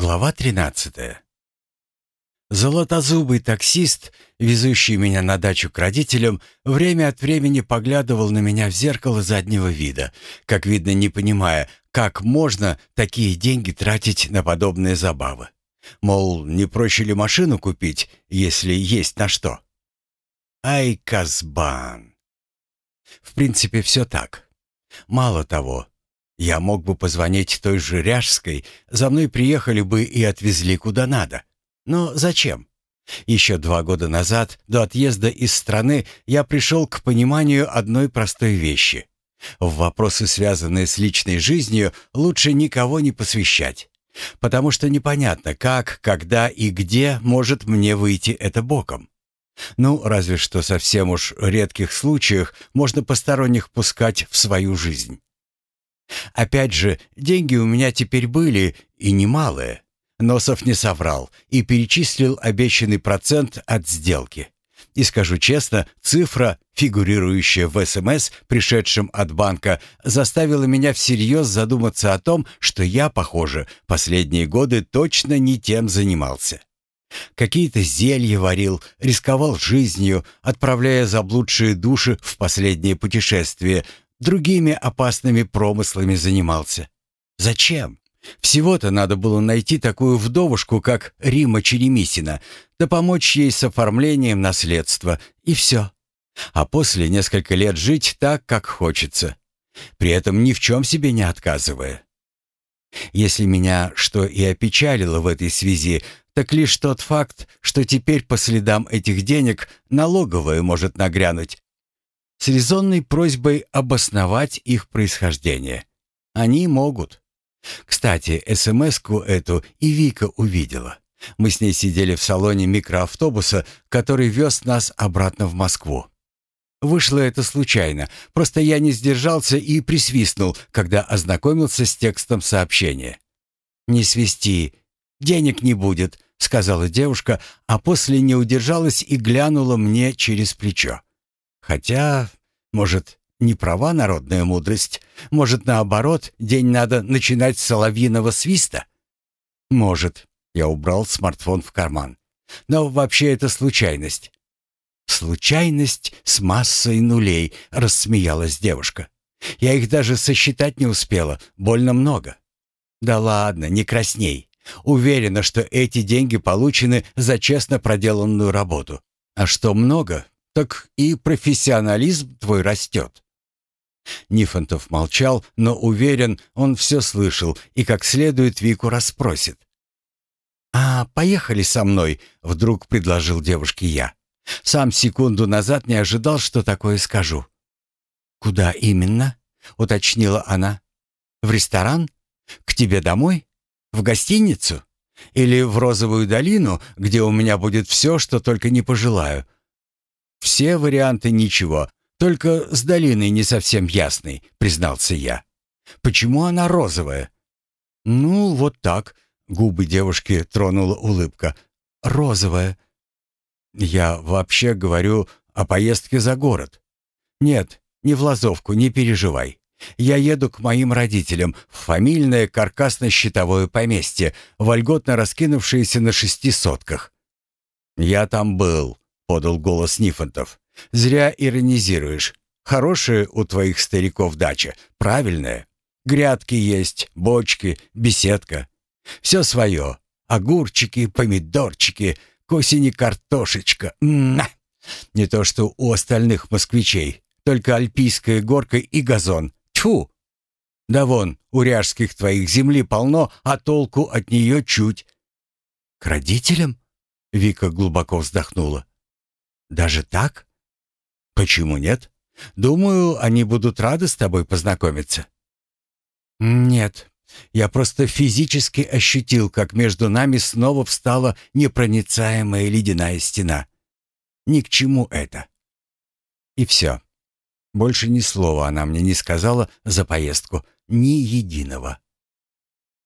Глава 13. Золотозубый таксист, везущий меня на дачу к родителям, время от времени поглядывал на меня в зеркало заднего вида, как видно, не понимая, как можно такие деньги тратить на подобные забавы. Мол, не проще ли машину купить, если есть на что? Ай, Казбан! В принципе, все так. Мало того, я мог бы позвонить той же Ряжской, за мной приехали бы и отвезли куда надо. Но зачем? Еще два года назад, до отъезда из страны, я пришел к пониманию одной простой вещи. В вопросы, связанные с личной жизнью, лучше никого не посвящать. Потому что непонятно, как, когда и где может мне выйти это боком. Ну, разве что совсем уж редких случаях можно посторонних пускать в свою жизнь. Опять же, деньги у меня теперь были, и немалые. Носов не соврал и перечислил обещанный процент от сделки. И скажу честно, цифра, фигурирующая в СМС, пришедшем от банка, заставила меня всерьез задуматься о том, что я, похоже, последние годы точно не тем занимался. Какие-то зелья варил, рисковал жизнью, отправляя заблудшие души в последнее путешествие, другими опасными промыслами занимался. Зачем? Всего-то надо было найти такую вдовушку, как Рима Черемисина, да помочь ей с оформлением наследства, и все. А после несколько лет жить так, как хочется, при этом ни в чем себе не отказывая. Если меня что и опечалило в этой связи, так лишь тот факт, что теперь по следам этих денег налоговая может нагрянуть с резонной просьбой обосновать их происхождение. Они могут. Кстати, СМС-ку эту и Вика увидела. Мы с ней сидели в салоне микроавтобуса, который вез нас обратно в Москву. Вышло это случайно, просто я не сдержался и присвистнул, когда ознакомился с текстом сообщения. «Не свисти, денег не будет», — сказала девушка, а после не удержалась и глянула мне через плечо. Хотя, может, не права народная мудрость? Может, наоборот, день надо начинать с соловьиного свиста? Может. Я убрал смартфон в карман. Но вообще это случайность. Случайность с массой нулей, рассмеялась девушка. Я их даже сосчитать не успела, больно много. Да ладно, не красней. Уверена, что эти деньги получены за честно проделанную работу. А что много, так и профессионализм твой растет». Нифонтов молчал, но уверен, он все слышал и как следует Вику расспросит. «А поехали со мной», — вдруг предложил девушке я. Сам секунду назад не ожидал, что такое скажу. «Куда именно?» — уточнила она. «В ресторан? К тебе домой? В гостиницу? Или в Розовую долину, где у меня будет все, что только не пожелаю?» «Все варианты ничего, только с долиной не совсем ясный», — признался я. «Почему она розовая?» «Ну, вот так», — губы девушки тронула улыбка. «Розовая». «Я вообще говорю о поездке за город». «Нет, не в Лазовку, не переживай. Я еду к моим родителям в фамильное каркасно-щитовое поместье, вольготно раскинувшееся на шести сотках». «Я там был», подал голос Нифонтов. «Зря иронизируешь. Хорошая у твоих стариков дача, правильная. Грядки есть, бочки, беседка. Все свое. Огурчики, помидорчики, к осени картошечка. На! Не то что у остальных москвичей, только альпийская горка и газон. Тьфу! Да вон, у ряжских твоих земли полно, а толку от нее чуть. К родителям? Вика глубоко вздохнула. Даже так? Почему нет? Думаю, они будут рады с тобой познакомиться. Нет. Я просто физически ощутил, как между нами снова встала непроницаемая ледяная стена. Ни к чему это. И все. Больше ни слова она мне не сказала за поездку, ни единого.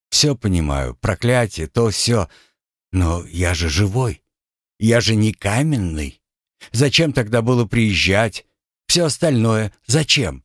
Все понимаю, проклятие, то все, но я же живой. Я же не каменный. Зачем тогда было приезжать? Все остальное зачем?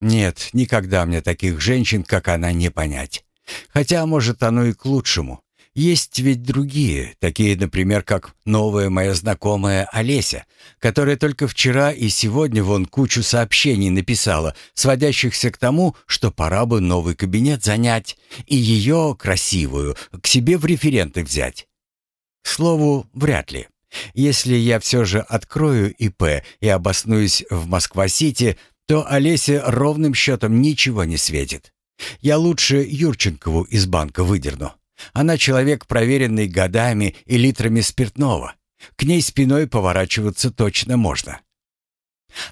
Нет, никогда мне таких женщин, как она, не понять. Хотя, может, оно и к лучшему. Есть ведь другие, такие, например, как новая моя знакомая Олеся, которая только вчера и сегодня вон кучу сообщений написала, сводящихся к тому, что пора бы новый кабинет занять и ее, красивую, к себе в референты взять. К слову, вряд ли. Если я все же открою ИП и обоснуюсь в Москва-Сити, то Олесе ровным счетом ничего не светит. Я лучше Юрченкову из банка выдерну. Она человек, проверенный годами и литрами спиртного. К ней спиной поворачиваться точно можно.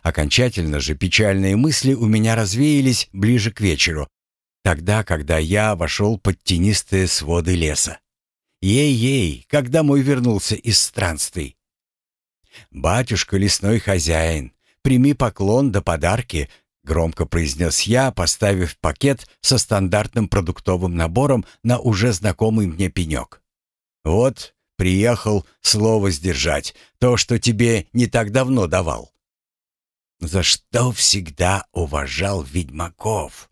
Окончательно же печальные мысли у меня развеялись ближе к вечеру, тогда, когда я вошел под тенистые своды леса. Ей-ей, когда мой вернулся из странствий. «Батюшка лесной хозяин, прими поклон да подарки», Громко произнес я, поставив пакет со стандартным продуктовым набором на уже знакомый мне пенек. «Вот, приехал слово сдержать, то, что тебе не так давно давал». «За что всегда уважал ведьмаков?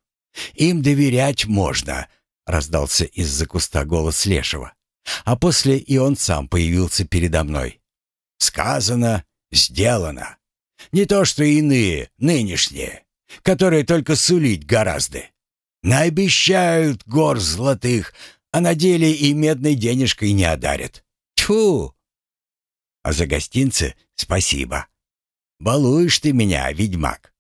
Им доверять можно», — раздался из-за куста голос Лешего. А после и он сам появился передо мной. «Сказано, сделано. Не то что иные, нынешние которые только сулить гораздо. Наобещают гор золотых, а на деле и медной денежкой не одарят. Тьфу! А за гостинцы спасибо. Балуешь ты меня, ведьмак.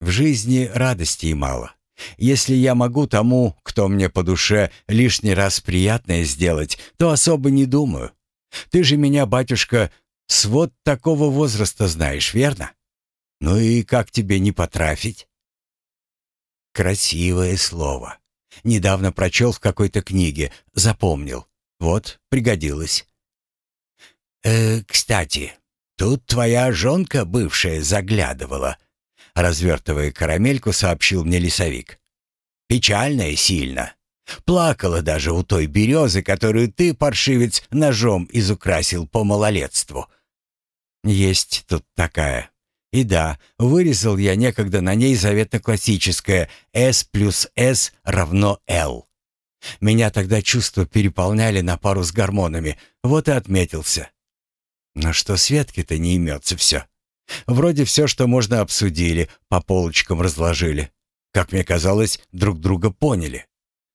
В жизни радости мало. Если я могу тому, кто мне по душе, лишний раз приятное сделать, то особо не думаю. Ты же меня, батюшка, с вот такого возраста знаешь, верно? Ну и как тебе не потрафить? Красивое слово. Недавно прочел в какой-то книге, запомнил. Вот, пригодилось. Э, кстати, тут твоя жонка бывшая заглядывала. Развертывая карамельку, сообщил мне лесовик. Печальная сильно. Плакала даже у той березы, которую ты, паршивец, ножом изукрасил по малолетству. Есть тут такая. И да, вырезал я некогда на ней заветно-классическое «S плюс S равно L». Меня тогда чувства переполняли на пару с гормонами, вот и отметился. Но что Светке-то не имется все. Вроде все, что можно, обсудили, по полочкам разложили. Как мне казалось, друг друга поняли.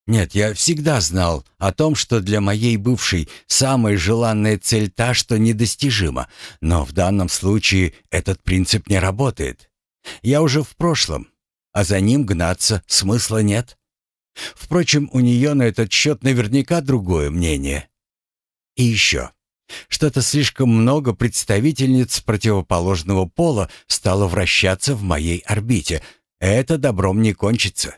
Нет, я всегда знал о том, что для моей бывшей самая желанная цель та, что недостижима, но в данном случае этот принцип не работает. Я уже в прошлом, а за ним гнаться смысла нет. Впрочем, у нее на этот счет наверняка другое мнение. И еще. Что-то слишком много представительниц противоположного пола стало вращаться в моей орбите. Это добром не кончится.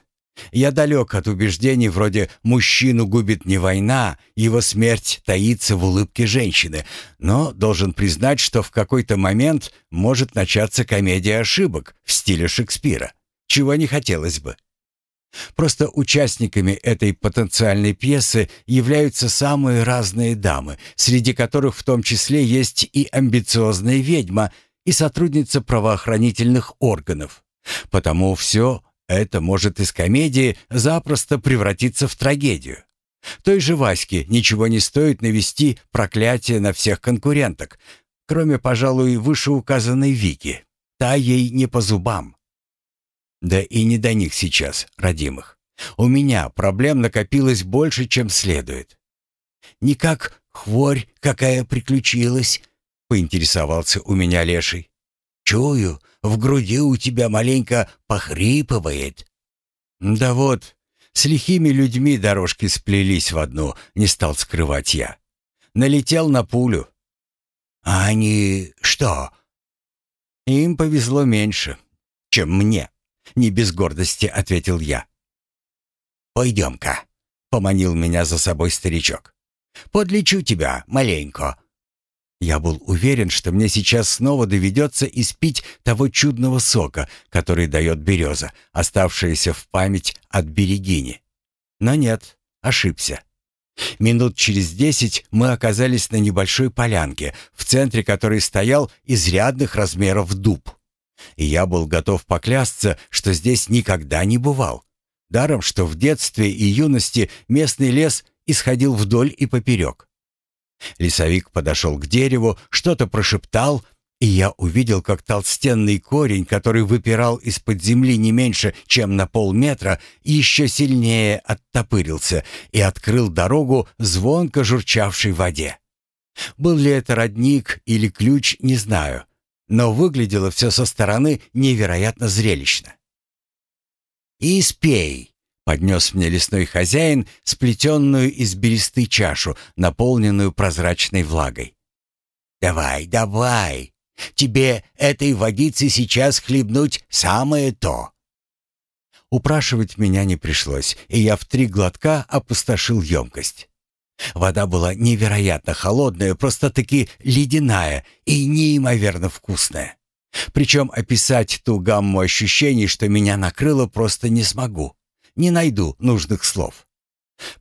Я далек от убеждений вроде «мужчину губит не война, его смерть таится в улыбке женщины», но должен признать, что в какой-то момент может начаться комедия ошибок в стиле Шекспира, чего не хотелось бы. Просто участниками этой потенциальной пьесы являются самые разные дамы, среди которых в том числе есть и амбициозная ведьма, и сотрудница правоохранительных органов. Потому все это может из комедии запросто превратиться в трагедию. Той же Ваське ничего не стоит навести проклятие на всех конкуренток, кроме, пожалуй, вышеуказанной Вики. Та ей не по зубам. Да и не до них сейчас, родимых. У меня проблем накопилось больше, чем следует. «Не как хворь какая приключилась», — поинтересовался у меня леший. «Чую, в груди у тебя маленько похрипывает». «Да вот, с лихими людьми дорожки сплелись в одну», — не стал скрывать я. «Налетел на пулю». «А они что?» «Им повезло меньше, чем мне», — не без гордости ответил я. «Пойдем-ка», — поманил меня за собой старичок. «Подлечу тебя маленько». Я был уверен, что мне сейчас снова доведется испить того чудного сока, который дает береза, оставшаяся в память от берегини. Но нет, ошибся. Минут через десять мы оказались на небольшой полянке, в центре которой стоял изрядных размеров дуб. И я был готов поклясться, что здесь никогда не бывал. Даром, что в детстве и юности местный лес исходил вдоль и поперек. Лесовик подошел к дереву, что-то прошептал, и я увидел, как толстенный корень, который выпирал из-под земли не меньше, чем на полметра, еще сильнее оттопырился и открыл дорогу звонко журчавшей воде. Был ли это родник или ключ, не знаю, но выглядело все со стороны невероятно зрелищно. «Испей!» — поднес мне лесной хозяин сплетенную из бересты чашу, наполненную прозрачной влагой. «Давай, давай! Тебе этой водицы сейчас хлебнуть самое то!» Упрашивать меня не пришлось, и я в три глотка опустошил емкость. Вода была невероятно холодная, просто-таки ледяная и неимоверно вкусная. Причем описать ту гамму ощущений, что меня накрыло, просто не смогу. Не найду нужных слов.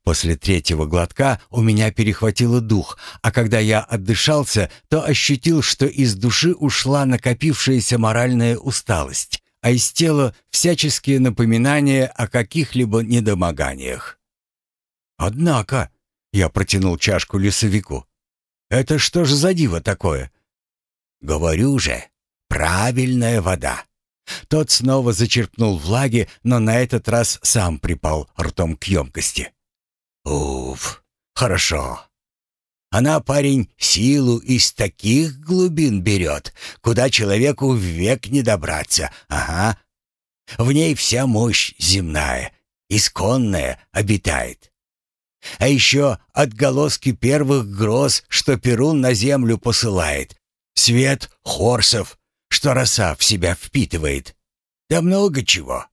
После третьего глотка у меня перехватило дух, а когда я отдышался, то ощутил, что из души ушла накопившаяся моральная усталость, а из тела всяческие напоминания о каких-либо недомоганиях. «Однако», — я протянул чашку лесовику, — «это что же за диво такое?» «Говорю же, Правильная вода. Тот снова зачерпнул влаги, но на этот раз сам припал ртом к емкости. Уф, хорошо. Она, парень, силу из таких глубин берет, куда человеку век не добраться. Ага. В ней вся мощь земная, исконная, обитает. А еще отголоски первых гроз, что Перун на землю посылает. Свет хорсов, что роса в себя впитывает. Да много чего.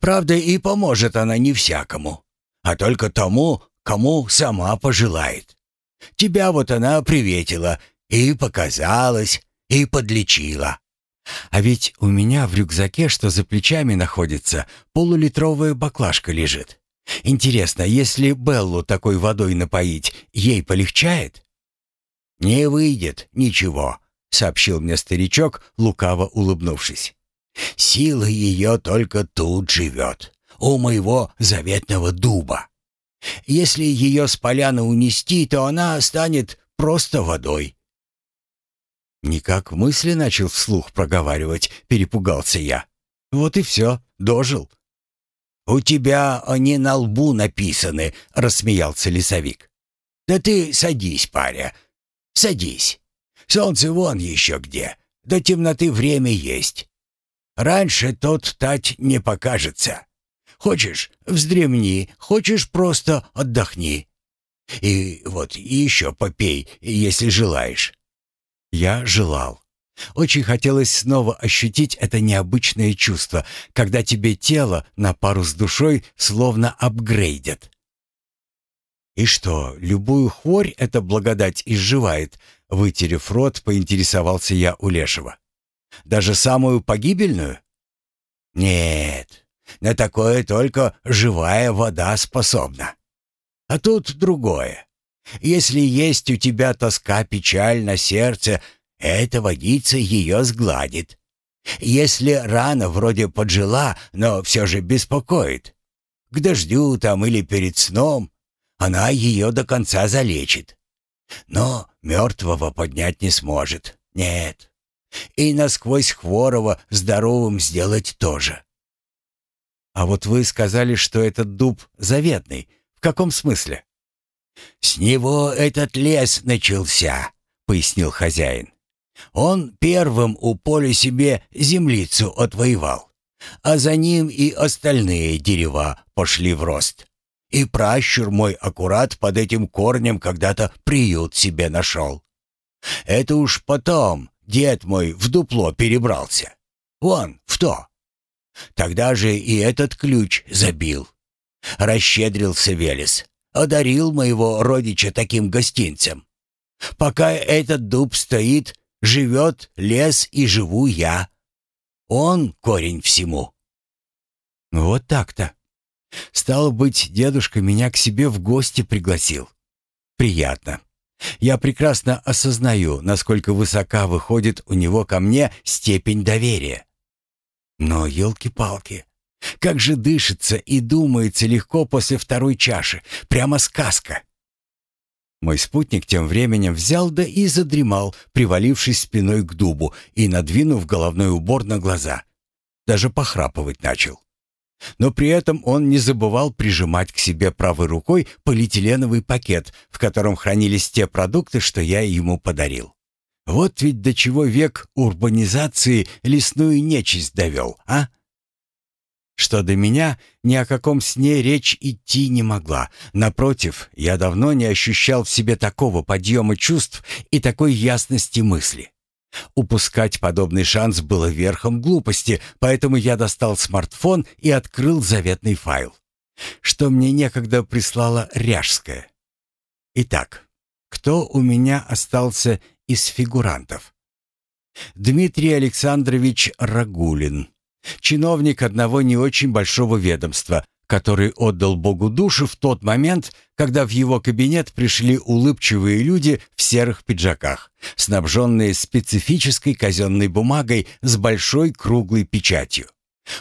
Правда, и поможет она не всякому, а только тому, кому сама пожелает. Тебя вот она приветила и показалась, и подлечила. А ведь у меня в рюкзаке, что за плечами находится, полулитровая баклажка лежит. Интересно, если Беллу такой водой напоить, ей полегчает? Не выйдет ничего, сообщил мне старичок, лукаво улыбнувшись. «Сила ее только тут живет, у моего заветного дуба. Если ее с поляны унести, то она станет просто водой». Никак мысли начал вслух проговаривать, перепугался я. «Вот и все, дожил». «У тебя они на лбу написаны», — рассмеялся лесовик. «Да ты садись, паря, садись». Солнце вон еще где. До темноты время есть. Раньше тот тать не покажется. Хочешь — вздремни, хочешь — просто отдохни. И вот еще попей, если желаешь». Я желал. Очень хотелось снова ощутить это необычное чувство, когда тебе тело на пару с душой словно апгрейдят. И что, любую хворь эта благодать изживает, Вытерев рот, поинтересовался я у Лешего. «Даже самую погибельную?» «Нет, на такое только живая вода способна. А тут другое. Если есть у тебя тоска, печаль на сердце, эта водица ее сгладит. Если рана вроде поджила, но все же беспокоит, к дождю там или перед сном, она ее до конца залечит. Но мертвого поднять не сможет. Нет. И насквозь хворого здоровым сделать тоже. А вот вы сказали, что этот дуб заветный. В каком смысле? С него этот лес начался, пояснил хозяин. Он первым у поля себе землицу отвоевал, а за ним и остальные дерева пошли в рост. И пращур мой аккурат под этим корнем когда-то приют себе нашел. Это уж потом дед мой в дупло перебрался. Вон, в то. Тогда же и этот ключ забил. Расщедрился Велес, одарил моего родича таким гостинцем. Пока этот дуб стоит, живет лес и живу я. Он корень всему. Вот так-то. Стало быть, дедушка меня к себе в гости пригласил. Приятно. Я прекрасно осознаю, насколько высока выходит у него ко мне степень доверия. Но, елки-палки, Как же дышится и думается легко после второй чаши. Прямо сказка. Мой спутник тем временем взял да и задремал, привалившись спиной к дубу и надвинув головной убор на глаза. Даже похрапывать начал. Но при этом он не забывал прижимать к себе правой рукой полиэтиленовый пакет, в котором хранились те продукты, что я ему подарил. Вот ведь до чего век урбанизации лесную нечисть довел, а? Что до меня, ни о каком сне речь идти не могла. Напротив, я давно не ощущал в себе такого подъема чувств и такой ясности мысли. Упускать подобный шанс было верхом глупости, поэтому я достал смартфон и открыл заветный файл, что мне некогда прислала Ряжская. Итак, кто у меня остался из фигурантов? Дмитрий Александрович Рагулин, Чиновник одного не очень большого ведомства, который отдал Богу душу в тот момент, когда в его кабинет пришли улыбчивые люди в серых пиджаках, снабженные специфической казенной бумагой с большой круглой печатью.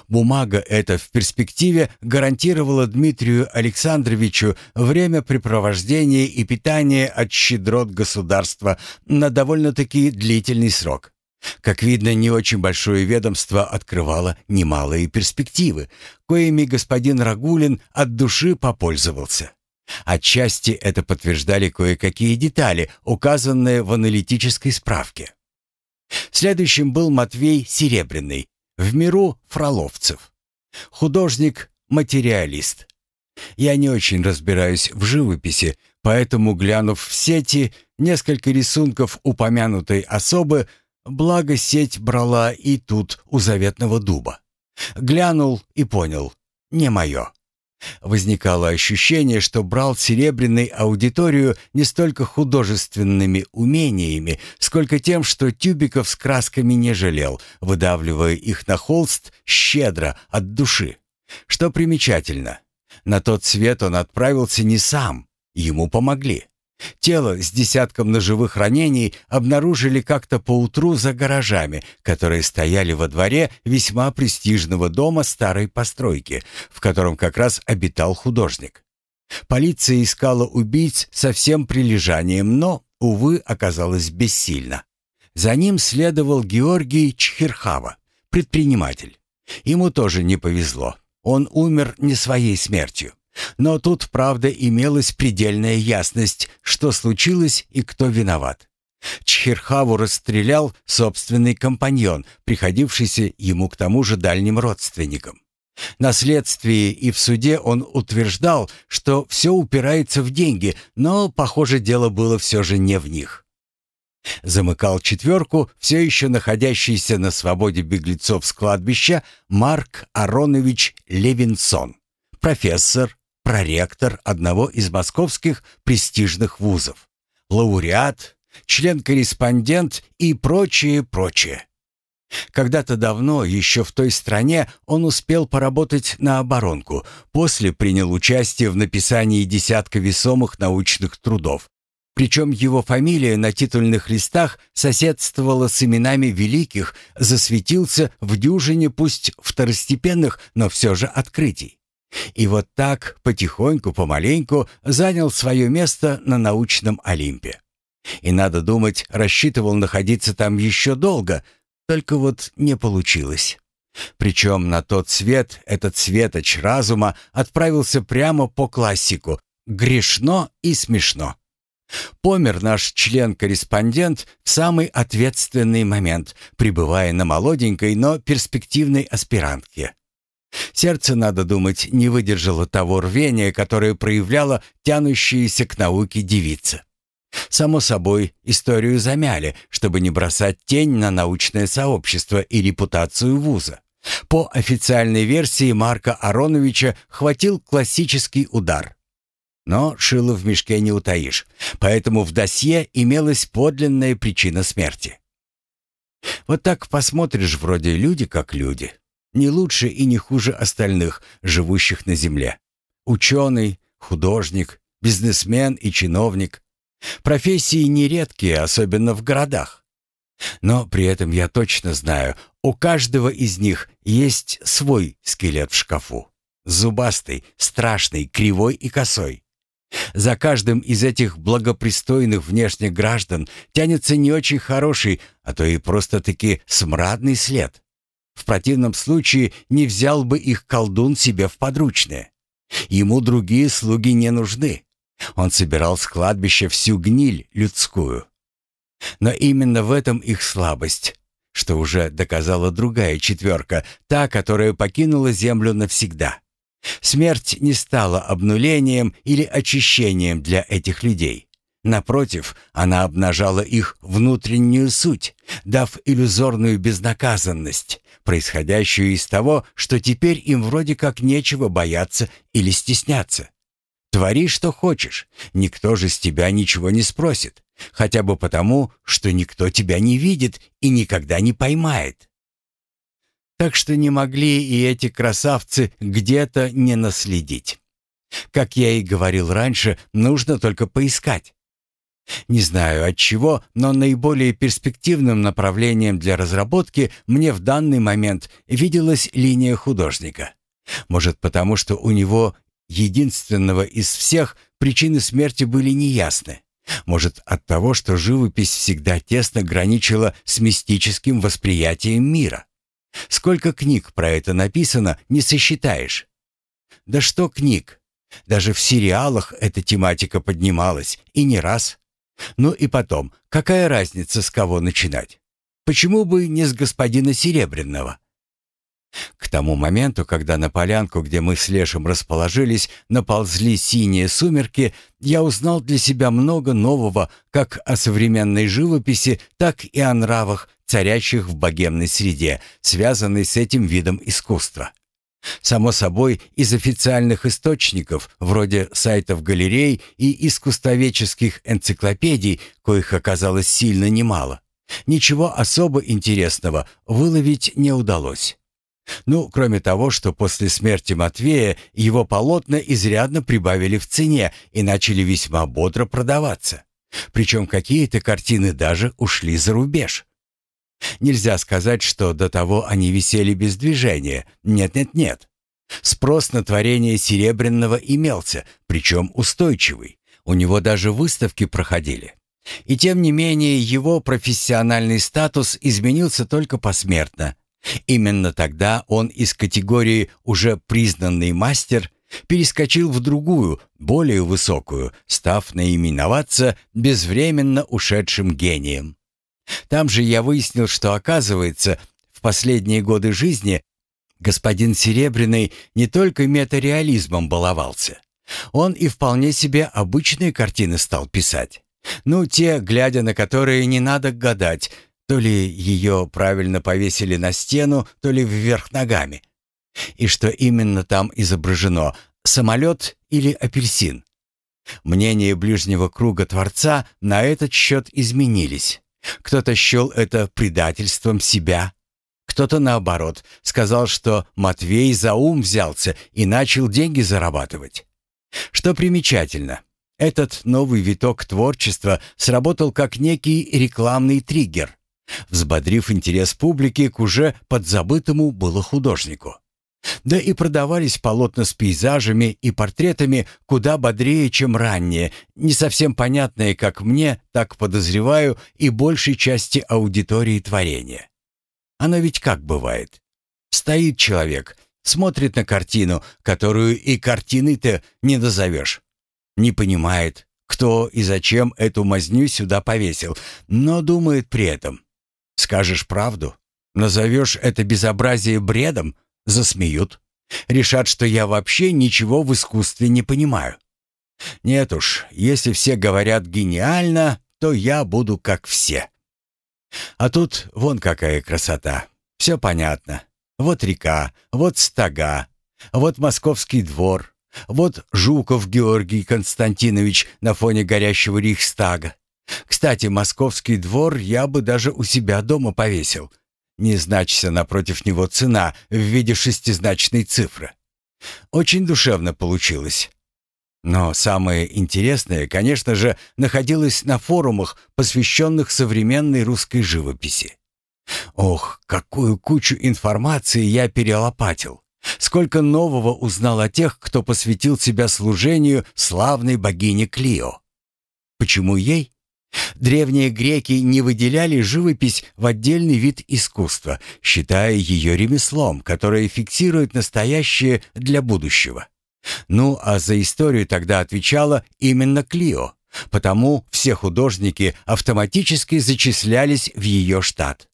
Бумага эта в перспективе гарантировала Дмитрию Александровичу времяпрепровождение и питание от щедрот государства на довольно-таки длительный срок. Как видно, не очень большое ведомство открывало немалые перспективы, коими господин Рагулин от души попользовался. Отчасти это подтверждали кое-какие детали, указанные в аналитической справке. Следующим был Матвей Серебряный, в миру фроловцев. Художник-материалист. Я не очень разбираюсь в живописи, поэтому, глянув в сети, несколько рисунков упомянутой особы Благо сеть брала и тут у заветного дуба. Глянул и понял — не мое. Возникало ощущение, что брал серебряный аудиторию не столько художественными умениями, сколько тем, что тюбиков с красками не жалел, выдавливая их на холст щедро, от души. Что примечательно, на тот свет он отправился не сам, ему помогли. Тело с десятком ножевых ранений обнаружили как-то поутру за гаражами, которые стояли во дворе весьма престижного дома старой постройки, в котором как раз обитал художник. Полиция искала убийц со всем прилежанием, но, увы, оказалась бессильна. За ним следовал Георгий Чхирхава, предприниматель. Ему тоже не повезло. Он умер не своей смертью. Но тут, правда, имелась предельная ясность, что случилось и кто виноват. Чхирхаву расстрелял собственный компаньон, приходившийся ему к тому же дальним родственникам. На следствии и в суде он утверждал, что все упирается в деньги, но, похоже, дело было все же не в них. Замыкал четверку все еще находящийся на свободе беглецов с кладбища Марк Аронович Левинсон, профессор, проректор одного из московских престижных вузов, лауреат, член-корреспондент и прочее, прочее. Когда-то давно, еще в той стране, он успел поработать на оборонку, после принял участие в написании десятка весомых научных трудов. Причем его фамилия на титульных листах соседствовала с именами великих, засветился в дюжине пусть второстепенных, но все же открытий. И вот так, потихоньку, помаленьку, занял свое место на научном Олимпе. И, надо думать, рассчитывал находиться там еще долго, только вот не получилось. Причем на тот свет этот светоч разума отправился прямо по классику «грешно и смешно». Помер наш член-корреспондент в самый ответственный момент, пребывая на молоденькой, но перспективной аспирантке. Сердце, надо думать, не выдержало того рвения, которое проявляла тянущаяся к науке девица. Само собой, историю замяли, чтобы не бросать тень на научное сообщество и репутацию вуза. По официальной версии Марка Ароновича хватил классический удар. Но шило в мешке не утаишь, поэтому в досье имелась подлинная причина смерти. Вот так посмотришь, вроде люди как люди, не лучше и не хуже остальных, живущих на земле. Ученый, художник, бизнесмен и чиновник. Профессии нередкие, особенно в городах. Но при этом я точно знаю, у каждого из них есть свой скелет в шкафу. Зубастый, страшный, кривой и косой. За каждым из этих благопристойных внешних граждан тянется не очень хороший, а то и просто-таки смрадный след. В противном случае не взял бы их колдун себе в подручные. Ему другие слуги не нужны. Он собирал с кладбища всю гниль людскую. Но именно в этом их слабость, что уже доказала другая четверка, та, которая покинула землю навсегда. Смерть не стала обнулением или очищением для этих людей. Напротив, она обнажала их внутреннюю суть, дав иллюзорную безнаказанность, происходящую из того, что теперь им вроде как нечего бояться или стесняться. Твори, что хочешь, никто же с тебя ничего не спросит, хотя бы потому, что никто тебя не видит и никогда не поймает. Так что не могли и эти красавцы где-то не наследить. Как я и говорил раньше, нужно только поискать. Не знаю от чего, но наиболее перспективным направлением для разработки мне в данный момент виделась линия художника. Может, потому что у него, единственного из всех, причины смерти были неясны. Может, от того, что живопись всегда тесно граничила с мистическим восприятием мира. Сколько книг про это написано, не сосчитаешь. Да что книг? Даже в сериалах эта тематика поднималась, и не раз. Ну и потом, какая разница, с кого начинать? Почему бы не с господина Серебряного? К тому моменту, когда на полянку, где мы с Лешем расположились, наползли синие сумерки, я узнал для себя много нового как о современной живописи, так и о нравах, царящих в богемной среде, связанной с этим видом искусства. Само собой, из официальных источников, вроде сайтов галерей и искусствоведческих энциклопедий, коих оказалось сильно немало, ничего особо интересного выловить не удалось. Ну, кроме того, что после смерти Матвея его полотна изрядно прибавили в цене и начали весьма бодро продаваться. Причем какие-то картины даже ушли за рубеж. Нельзя сказать, что до того они висели без движения. Нет-нет-нет. Спрос на творение Серебряного имелся, причем устойчивый. У него даже выставки проходили. И тем не менее его профессиональный статус изменился только посмертно. Именно тогда он из категории «уже признанный мастер» перескочил в другую, более высокую, став наименоваться безвременно ушедшим гением. Там же я выяснил, что, оказывается, в последние годы жизни господин Серебряный не только метареализмом баловался. Он и вполне себе обычные картины стал писать. Ну, те, глядя на которые не надо гадать, то ли ее правильно повесили на стену, то ли вверх ногами. И что именно там изображено, самолет или апельсин? Мнения ближнего круга Творца на этот счет изменились. Кто-то счел это предательством себя. Кто-то, наоборот, сказал, что Матвей за ум взялся и начал деньги зарабатывать. Что примечательно, этот новый виток творчества сработал как некий рекламный триггер, взбодрив интерес публики к уже подзабытому было художнику. Да и продавались полотна с пейзажами и портретами куда бодрее, чем ранние, не совсем понятные как мне, так подозреваю, и большей части аудитории творения. Оно ведь как бывает? Стоит человек, смотрит на картину, которую и картины-то не назовешь. Не понимает, кто и зачем эту мазню сюда повесил, но думает при этом. Скажешь правду? Назовешь это безобразие бредом? Засмеют. Решат, что я вообще ничего в искусстве не понимаю. Нет уж, если все говорят гениально, то я буду как все. А тут вон какая красота. Все понятно. Вот река, вот стога, вот московский двор, вот Жуков Георгий Константинович на фоне горящего Рейхстага. Кстати, московский двор я бы даже у себя дома повесил — не значится напротив него цена в виде шестизначной цифры. Очень душевно получилось. Но самое интересное, конечно же, находилось на форумах, посвященных современной русской живописи. Ох, какую кучу информации я перелопатил. Сколько нового узнал о тех, кто посвятил себя служению славной богине Клио. Почему ей? Древние греки не выделяли живопись в отдельный вид искусства, считая ее ремеслом, которое фиксирует настоящее для будущего. Ну, а за историю тогда отвечала именно Клио, потому все художники автоматически зачислялись в ее штат.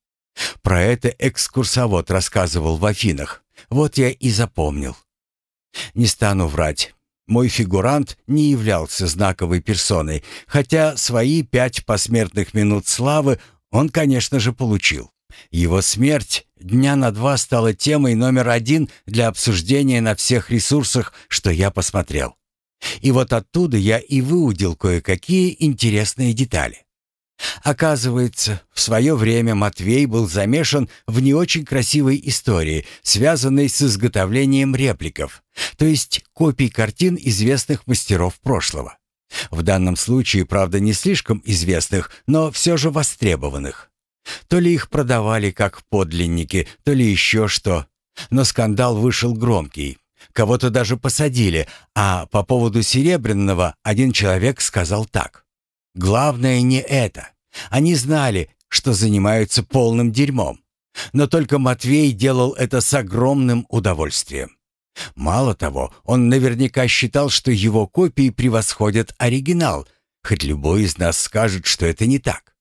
Про это экскурсовод рассказывал в Афинах. Вот я и запомнил. Не стану врать. Мой фигурант не являлся знаковой персоной, хотя свои пять посмертных минут славы он, конечно же, получил. Его смерть дня на два стала темой номер один для обсуждения на всех ресурсах, что я посмотрел. И вот оттуда я и выудил кое-какие интересные детали. Оказывается, в свое время Матвей был замешан в не очень красивой истории, связанной с изготовлением репликов, то есть копий картин известных мастеров прошлого. В данном случае, правда, не слишком известных, но все же востребованных. То ли их продавали как подлинники, то ли еще что. Но скандал вышел громкий. Кого-то даже посадили, а по поводу Серебряного один человек сказал так. Главное не это. Они знали, что занимаются полным дерьмом. Но только Матвей делал это с огромным удовольствием. Мало того, он наверняка считал, что его копии превосходят оригинал, хоть любой из нас скажет, что это не так.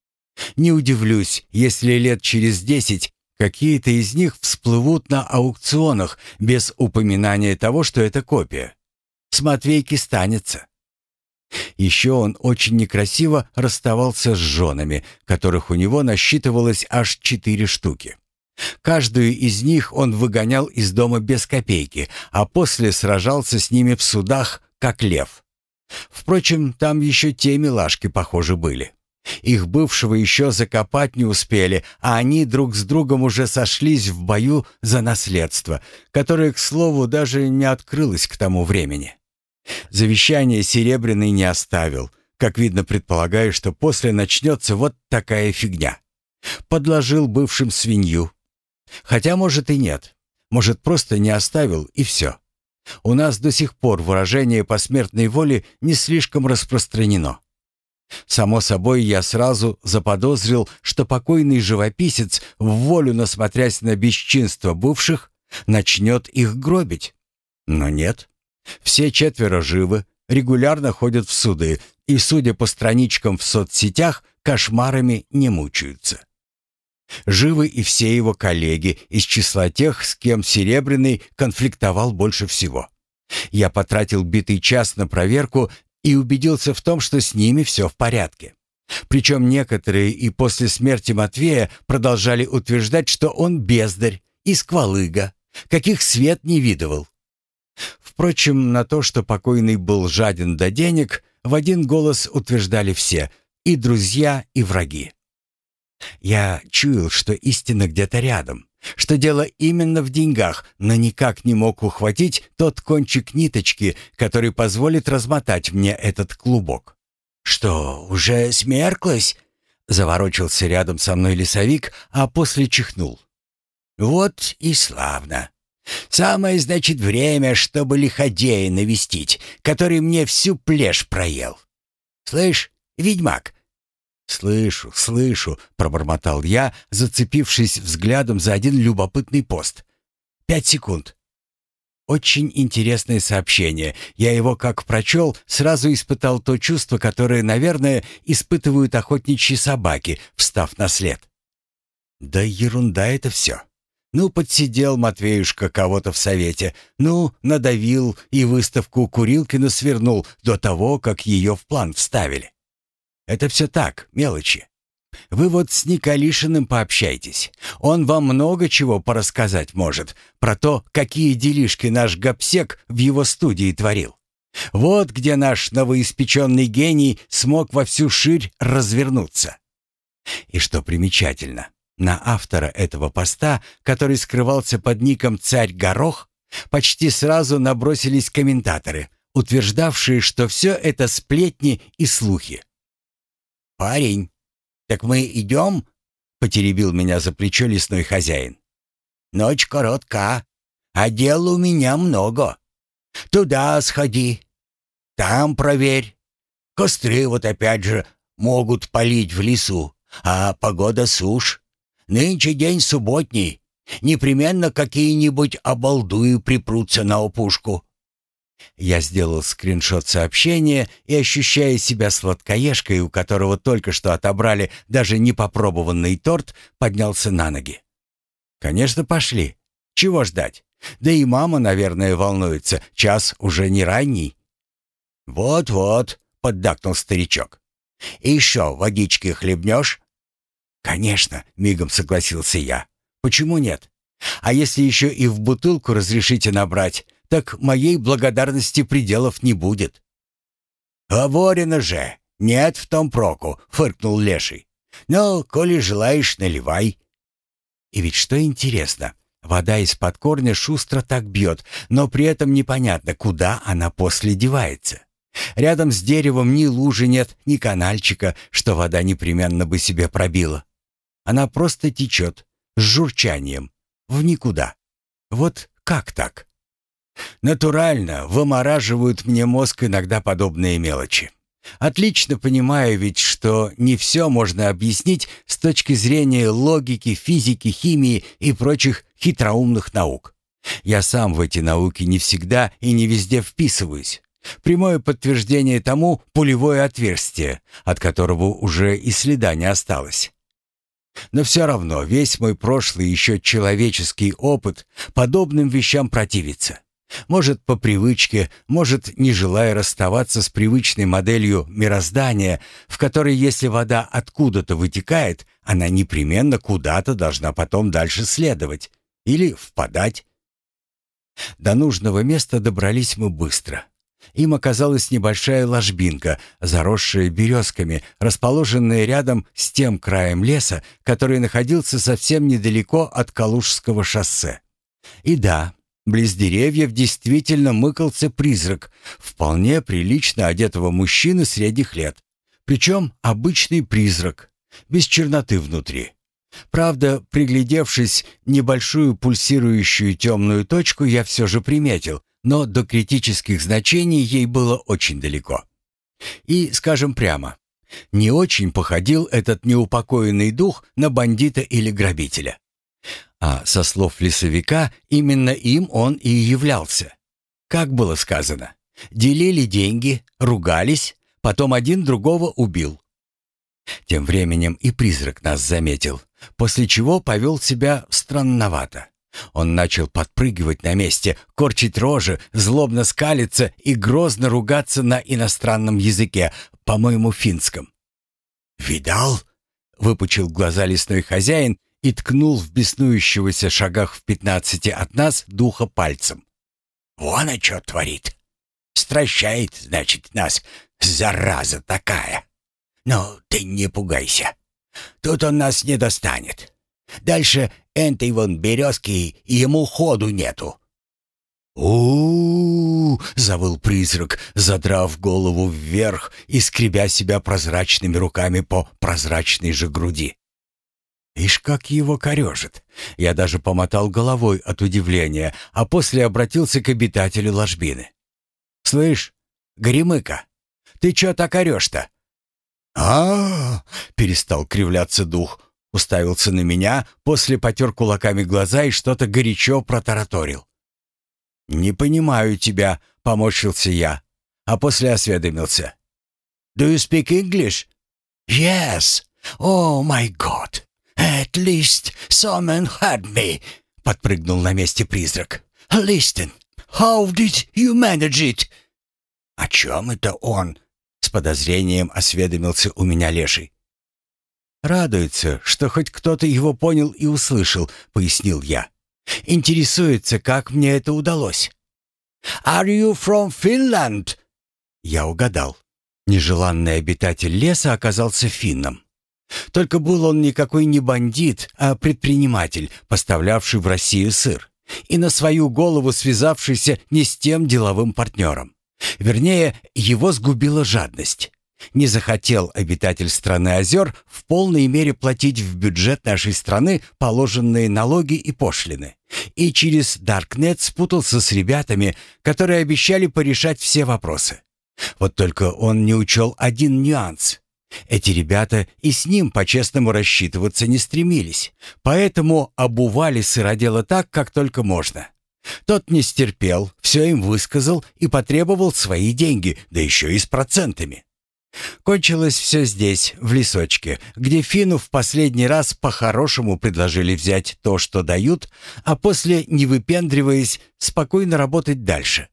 Не удивлюсь, если лет через десять какие-то из них всплывут на аукционах без упоминания того, что это копия. С Матвейки станется. Еще он очень некрасиво расставался с женами, которых у него насчитывалось аж четыре штуки. Каждую из них он выгонял из дома без копейки, а после сражался с ними в судах, как лев. Впрочем, там еще те милашки, похоже, были. Их бывшего еще закопать не успели, а они друг с другом уже сошлись в бою за наследство, которое, к слову, даже не открылось к тому времени. Завещание Серебряный не оставил. Как видно, предполагаю, что после начнется вот такая фигня. Подложил бывшим свинью. Хотя, может, и нет. Может, просто не оставил, и все. У нас до сих пор выражение посмертной воли не слишком распространено. Само собой, я сразу заподозрил, что покойный живописец, в волю насмотрясь на бесчинство бывших, начнет их гробить. Но нет. Все четверо живы, регулярно ходят в суды и, судя по страничкам в соцсетях, кошмарами не мучаются. Живы и все его коллеги из числа тех, с кем Серебряный конфликтовал больше всего. Я потратил битый час на проверку и убедился в том, что с ними все в порядке. Причем некоторые и после смерти Матвея продолжали утверждать, что он бездарь и сквалыга, каких свет не видывал. Впрочем, на то, что покойный был жаден до денег, в один голос утверждали все, и друзья, и враги. Я чуял, что истина где-то рядом, что дело именно в деньгах, но никак не мог ухватить тот кончик ниточки, который позволит размотать мне этот клубок. «Что, уже смерклась?» — заворочился рядом со мной лесовик, а после чихнул. «Вот и славно. Самое, значит, время, чтобы лиходея навестить, который мне всю плешь проел. Слышь, ведьмак?» «Слышу, слышу», — пробормотал я, зацепившись взглядом за один любопытный пост. «Пять секунд». Очень интересное сообщение. Я его как прочел, сразу испытал то чувство, которое, наверное, испытывают охотничьи собаки, встав на след. Да ерунда это все. Ну, подсидел Матвеюшка кого-то в совете. Ну, надавил и выставку Курилкина свернул до того, как ее в план вставили. Это все так, мелочи. Вы вот с Николишиным пообщайтесь. Он вам много чего порассказать может про то, какие делишки наш гопсек в его студии творил. Вот где наш новоиспеченный гений смог во всю ширь развернуться. И что примечательно, на автора этого поста, который скрывался под ником «Царь Горох», почти сразу набросились комментаторы, утверждавшие, что все это сплетни и слухи. «Парень, так мы идем?» — потеребил меня за плечо лесной хозяин. «Ночь коротка, а дел у меня много. Туда сходи, там проверь. Костры вот опять же могут палить в лесу, а погода сушь. Нынче день субботний, непременно какие-нибудь обалдуи припрутся на опушку». Я сделал скриншот сообщения и, ощущая себя сладкоежкой, у которого только что отобрали даже непопробованный торт, поднялся на ноги. «Конечно, пошли. Чего ждать? Да и мама, наверное, волнуется. Час уже не ранний». «Вот-вот», — поддакнул старичок. «И еще водички хлебнешь?» «Конечно», — мигом согласился я. «Почему нет? А если еще и в бутылку разрешите набрать, так моей благодарности пределов не будет». «Говорено же, нет в том проку», — фыркнул Леший. «Ну, коли желаешь, наливай». И ведь что интересно, вода из-под корня шустро так бьет, но при этом непонятно, куда она после девается. Рядом с деревом ни лужи нет, ни канальчика, что вода непременно бы себе пробила. Она просто течет, с журчанием, в никуда. Вот как так? Натурально вымораживают мне мозг иногда подобные мелочи. Отлично понимаю ведь, что не все можно объяснить с точки зрения логики, физики, химии и прочих хитроумных наук. Я сам в эти науки не всегда и не везде вписываюсь. Прямое подтверждение тому пулевое отверстие, от которого уже и следа не осталось. Но все равно весь мой прошлый еще человеческий опыт подобным вещам противится. Может, по привычке, может, не желая расставаться с привычной моделью мироздания, в которой если вода откуда-то вытекает, она непременно куда-то должна потом дальше следовать или впадать. До нужного места добрались мы быстро. Им оказалась небольшая ложбинка, заросшая березками, расположенная рядом с тем краем леса, который находился совсем недалеко от Калужского шоссе. И да, Близ деревьев действительно мыкался призрак, вполне прилично одетого мужчины средних лет. Причем обычный призрак, без черноты внутри. Правда, приглядевшись, небольшую пульсирующую темную точку я все же приметил, но до критических значений ей было очень далеко. И, скажем прямо, не очень походил этот неупокоенный дух на бандита или грабителя. А со слов лесовика, именно им он и являлся. Как было сказано, делили деньги, ругались, потом один другого убил. Тем временем и призрак нас заметил, после чего повел себя странновато. Он начал подпрыгивать на месте, корчить рожи, злобно скалиться и грозно ругаться на иностранном языке, по-моему, финском. «Видал?» — выпучил глаза лесной хозяин и ткнул в беснующегося шагах в пятнадцати от нас духа пальцем. «Вон а что творит! Стращает, значит, нас, зараза такая! Но ты не пугайся, тут он нас не достанет. Дальше энтой вон березки ему ходу нету». У, -у, -у, завыл призрак, задрав голову вверх и скребя себя прозрачными руками по прозрачной же груди. Ишь, как его корежит. Я даже помотал головой от удивления, а после обратился к обитателю ложбины. «Слышь, Горемыка, ты чё так орёшь-то?» а, -а, -а перестал кривляться дух, уставился на меня, после потер кулаками глаза и что-то горячо протараторил. «Не понимаю тебя», — поморщился я, а после осведомился. «Do you speak English?» «Yes. Oh, my God. «At least someone had me!» — подпрыгнул на месте призрак. «Listen, how did you manage it?» «О чем это он?» — с подозрением осведомился у меня леший. «Радуется, что хоть кто-то его понял и услышал», — пояснил я. «Интересуется, как мне это удалось». «Are you from Finland?» Я угадал. Нежеланный обитатель леса оказался финном. Только был он никакой не бандит, а предприниматель, поставлявший в Россию сыр, и на свою голову связавшийся не с тем деловым партнером. Вернее, его сгубила жадность. Не захотел обитатель страны озер в полной мере платить в бюджет нашей страны положенные налоги и пошлины. И через Даркнет спутался с ребятами, которые обещали порешать все вопросы. Вот только он не учел один нюанс. Эти ребята и с ним по-честному рассчитываться не стремились, поэтому обували сыродела так, как только можно. Тот не стерпел, все им высказал и потребовал свои деньги, да еще и с процентами. Кончилось все здесь, в лесочке, где Фину в последний раз по-хорошему предложили взять то, что дают, а после, не выпендриваясь, спокойно работать дальше.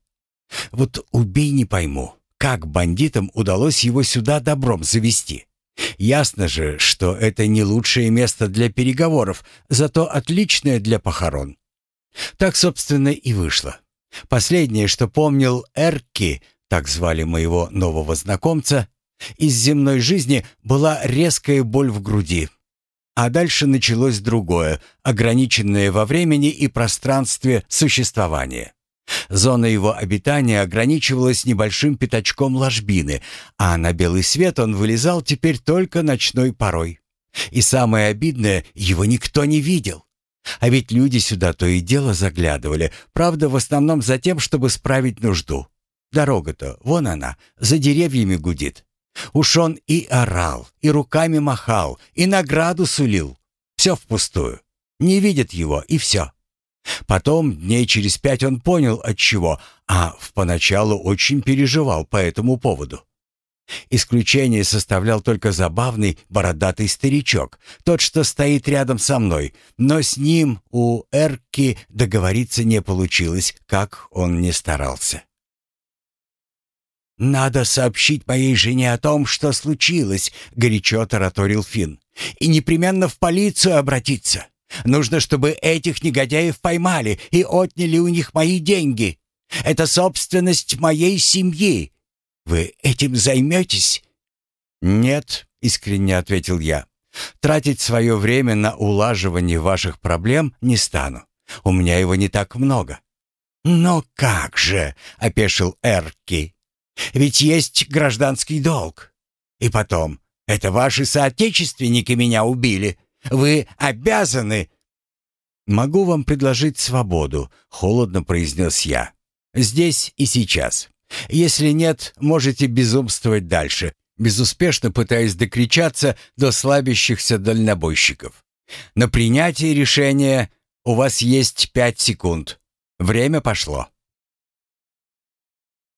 Вот убей не пойму, как бандитам удалось его сюда добром завести. Ясно же, что это не лучшее место для переговоров, зато отличное для похорон. Так, собственно, и вышло. Последнее, что помнил Эрки, так звали моего нового знакомца, из земной жизни была резкая боль в груди. А дальше началось другое, ограниченное во времени и пространстве существование. Зона его обитания ограничивалась небольшим пятачком ложбины, а на белый свет он вылезал теперь только ночной порой. И самое обидное, его никто не видел. А ведь люди сюда то и дело заглядывали, правда, в основном за тем, чтобы справить нужду. Дорога-то, вон она, за деревьями гудит. Уж он и орал, и руками махал, и награду сулил. Все впустую. Не видят его, и все. Потом, дней через пять, он понял, от чего, а в поначалу очень переживал по этому поводу. Исключение составлял только забавный бородатый старичок, тот, что стоит рядом со мной, но с ним у Эрки договориться не получилось, как он не старался. «Надо сообщить моей жене о том, что случилось», — горячо тараторил Финн. «И непременно в полицию обратиться. Нужно, чтобы этих негодяев поймали и отняли у них мои деньги. Это собственность моей семьи. Вы этим займетесь?» «Нет», — искренне ответил я. «Тратить свое время на улаживание ваших проблем не стану. У меня его не так много». «Но как же?» — опешил Эрки. Ведь есть гражданский долг. И потом, это ваши соотечественники меня убили. Вы обязаны...» «Могу вам предложить свободу», — холодно произнес я. «Здесь и сейчас. Если нет, можете безумствовать дальше, безуспешно пытаясь докричаться до слабящихся дальнобойщиков. На принятие решения у вас есть пять секунд. Время пошло».